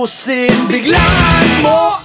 Tusen biglang mo